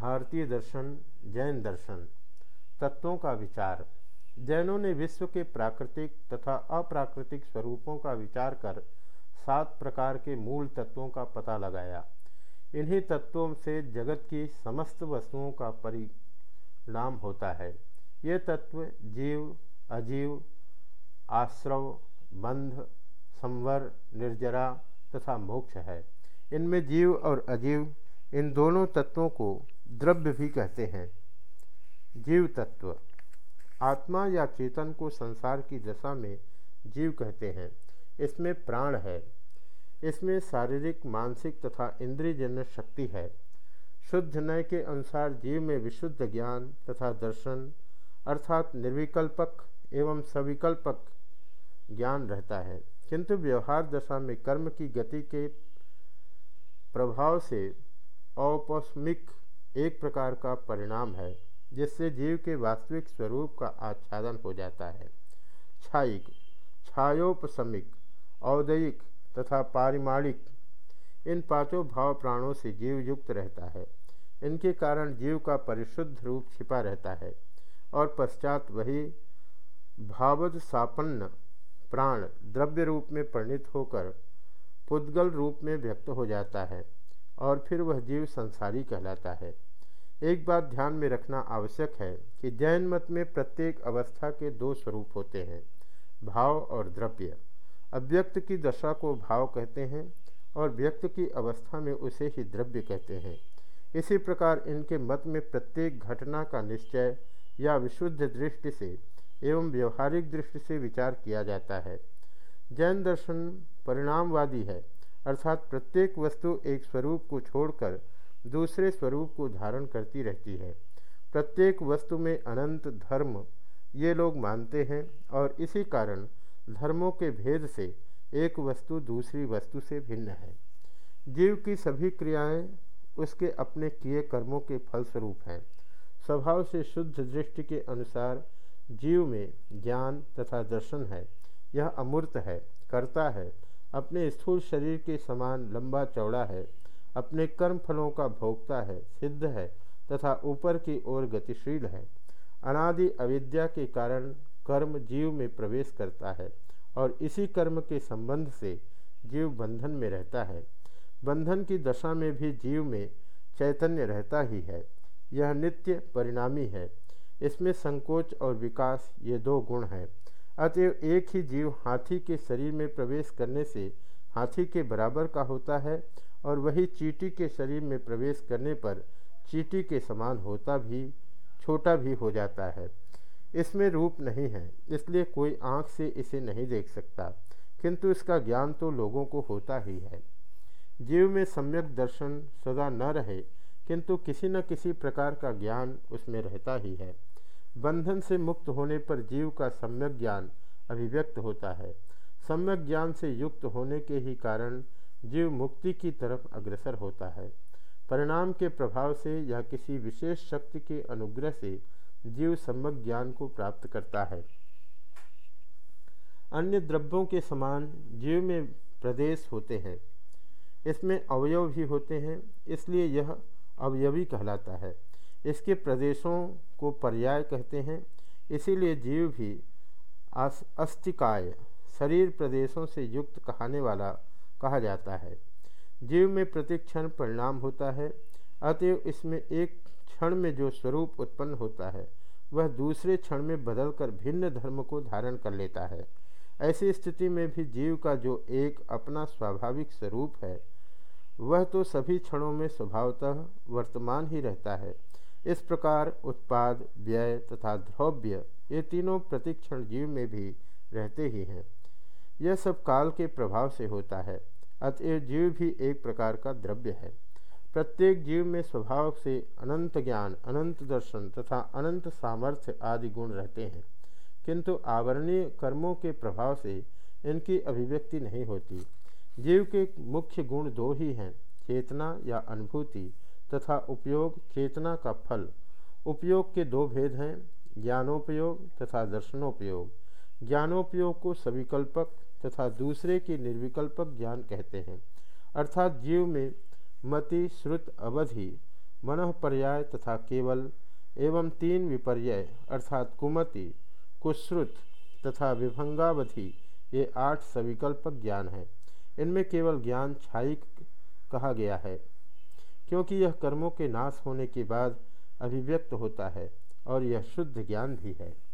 भारतीय दर्शन, जैन दर्शन, तत्वों का विचार, जैनों ने विश्व के प्राकृतिक तथा अप्राकृतिक स्वरूपों का विचार कर सात प्रकार के मूल तत्वों का पता लगाया। इन्हीं तत्वों से जगत की समस्त वस्तुओं का परिणाम होता है। ये तत्व जीव, अजीव, आश्रव, बंध, संवर, निर्जरा तथा मोक्ष है। इनमें जीव और अजीव इन दोनों तत्वों को द्रव्य भी कहते हैं। जीव तत्व। आत्मा या चेतन को संसार की दशा में जीव कहते हैं। इसमें प्राण है। इसमें शारीरिक, मानसिक तथा इंद्रियजन्य शक्ति है। शुद्ध नय के अनुसार जीव में विशुद्ध ज्ञान तथा दर्शन अर्थात निर्विकल्पक एवं सविकल्पक ज्ञान रहता है। किंतु व्यवहार दशा में कर्म की गति के प्रभाव से औपस्मिक एक प्रकार का परिणाम है, जिससे जीव के वास्तविक स्वरूप का आच्छादन हो जाता है। छायिक छायोपशमिक औदयिक तथा पारिमाणिक, इन पाँचों भाव प्राणों से जीव युक्त रहता है। इनके कारण जीव का परिशुद्ध रूप छिपा रहता है और पश्चात वही भावद सापन्न प्राण द्रव्य रूप में परिणित होकर पुद्गल रूप में व्यक्त हो जाता है। और फिर वह जीव संसारी कहलाता है। एक बात ध्यान में रखना आवश्यक है कि जैन मत में प्रत्येक अवस्था के दो स्वरूप होते हैं, भाव और द्रव्य। अव्यक्त की दशा को भाव कहते हैं और व्यक्त की अवस्था में उसे ही द्रव्य कहते हैं। इसी प्रकार इनके मत में प्रत्येक घटना का निश्चय या विशुद्ध दृष्टि से एवं व्यवहारिक दृष्टि से विचार किया जाता है। जैन दर्शन परिणामवादी है। अर्थात प्रत्येक वस्तु एक स्वरूप को छोड़कर दूसरे स्वरूप को धारण करती रहती है। प्रत्येक वस्तु में अनंत धर्म ये लोग मानते हैं और इसी कारण धर्मों के भेद से एक वस्तु दूसरी वस्तु से भिन्न है। जीव की सभी क्रियाएँ उसके अपने किए कर्मों के फलस्वरूप हैं। स्वभाव से शुद्ध दृष्टि के अनुसार जीव में ज्ञान तथा दर्शन है। यह अमूर्त है, करता है अपने स्थूल शरीर के समान लंबा चौड़ा है, अपने कर्म फलों का भोगता है, सिद्ध है, तथा ऊपर की ओर गतिशील है। अनादि अविद्या के कारण कर्म जीव में प्रवेश करता है और इसी कर्म के संबंध से जीव बंधन में रहता है। बंधन की दशा में भी जीव में चैतन्य रहता ही है। यह नित्य परिणामी है। इसमें संकोच और विकास ये दो गुण हैं। अतएव एक ही जीव हाथी के शरीर में प्रवेश करने से हाथी के बराबर का होता है और वही चीटी के शरीर में प्रवेश करने पर चीटी के समान होता भी, छोटा भी हो जाता है। इसमें रूप नहीं है, इसलिए कोई आँख से इसे नहीं देख सकता, किंतु इसका ज्ञान तो लोगों को होता ही है। जीव में सम्यक दर्शन सदा न रहे, किंतु किसी न किसी प्रकार का ज्ञान उसमें रहता ही है। बंधन से मुक्त होने पर जीव का सम्यक ज्ञान अभिव्यक्त होता है। सम्यक ज्ञान से युक्त होने के ही कारण जीव मुक्ति की तरफ़ अग्रसर होता है। परिणाम के प्रभाव से या किसी विशेष शक्ति के अनुग्रह से जीव सम्यक ज्ञान को प्राप्त करता है। अन्य द्रव्यों के समान जीव में प्रदेश होते हैं। इसमें अवयव भी होते हैं, इसलिए यह अवयवी कहलाता है। इसके प्रदेशों को पर्याय कहते हैं। इसीलिए जीव भी अस्तिकाय, शरीर प्रदेशों से युक्त कहने वाला कहा जाता है। जीव में प्रतिक्षण परिणाम होता है, अतएव इसमें एक क्षण में जो स्वरूप उत्पन्न होता है, वह दूसरे क्षण में बदलकर भिन्न धर्म को धारण कर लेता है। ऐसी स्थिति में भी जीव का जो एक अपना स्वाभाविक स्वरूप है, वह तो सभी क्षणों में स्वभावतः वर्तमान ही रहता है। इस प्रकार उत्पाद, व्यय तथा द्रव्य ये तीनों प्रतिक्षण जीव में भी रहते ही हैं। यह सब काल के प्रभाव से होता है, अतएव जीव भी एक प्रकार का द्रव्य है। प्रत्येक जीव में स्वभाव से अनंत ज्ञान, अनंत दर्शन तथा अनंत सामर्थ्य आदि गुण रहते हैं, किंतु आवरणीय कर्मों के प्रभाव से इनकी अभिव्यक्ति नहीं होती। जीव के मुख्य गुण दो ही हैं, चेतना या अनुभूति तथा उपयोग चेतना का फल। उपयोग के दो भेद हैं, ज्ञानोपयोग तथा दर्शनोपयोग। ज्ञानोपयोग को सविकल्पक तथा दूसरे के निर्विकल्पक ज्ञान कहते हैं। अर्थात जीव में मति, श्रुत, अवधि मन पर्याय तथा केवल एवं तीन विपर्यय अर्थात कुमति, कुश्रुत तथा विभंगावधि, ये आठ सविकल्पक ज्ञान हैं। इनमें केवल ज्ञान छाई कहा गया है। क्योंकि यह कर्मों के नाश होने के बाद अभिव्यक्त होता है और यह शुद्ध ज्ञान भी है।